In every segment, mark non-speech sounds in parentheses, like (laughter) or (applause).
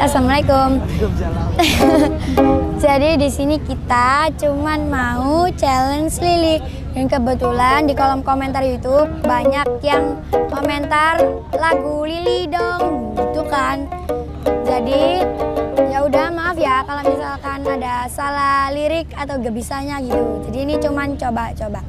Assalamualaikum. (laughs) Jadi di sini kita cuman mau challenge Lili dan kebetulan di kolom komentar YouTube banyak yang komentar lagu Lili dong, gitu kan. Jadi ya udah maaf ya kalau misalkan ada salah lirik atau gak bisanya gitu. Jadi ini cuman coba-coba.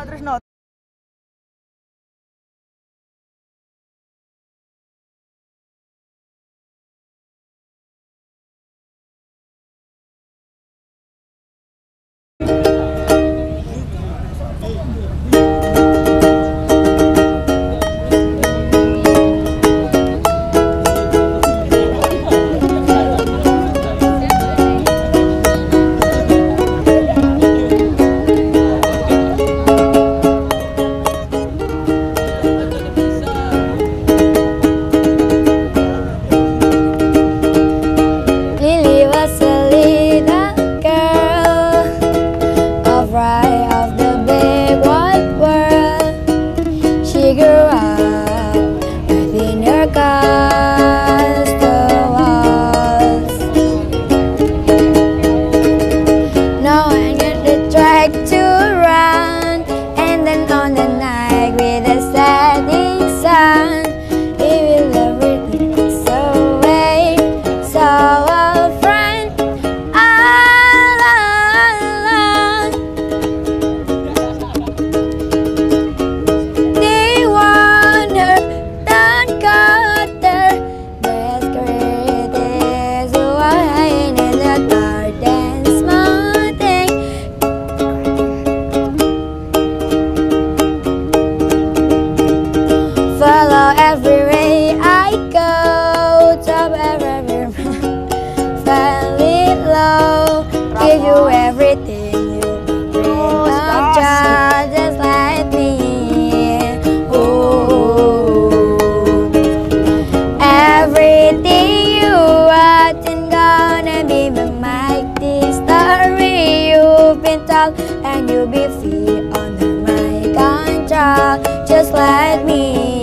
otras notas. Everything you and gonna be the mighty story you've been told, and you'll be free under my control, just like me.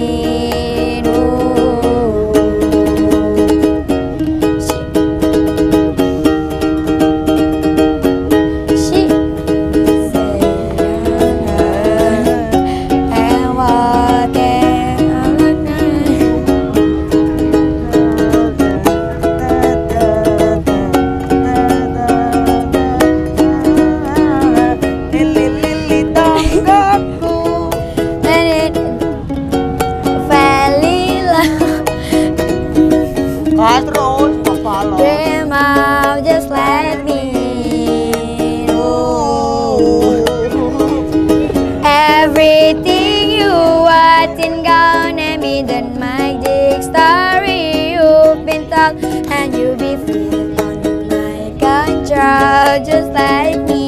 Me.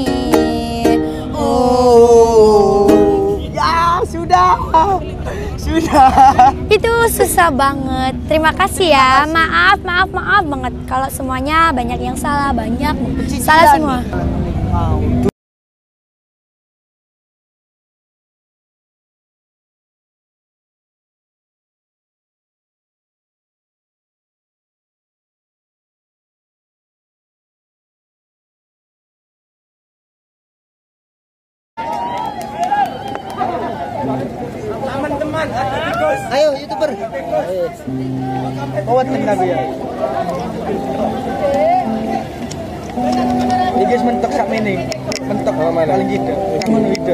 Oh, Ya, sudah. Sudah. itu susah banget. Terima kasih ya. Maaf, maaf, maaf banget kalau semuanya banyak yang salah, banyak salah semua. Mau. Ayo youtuber. Oh, tengah ya. Ini guys mentok sak ini. Mentok Oh, mana? paling gitu. Kamu gitu.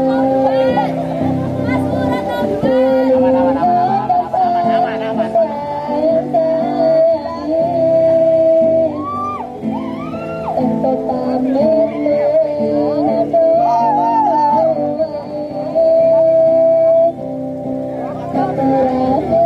Come around.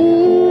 Ooh.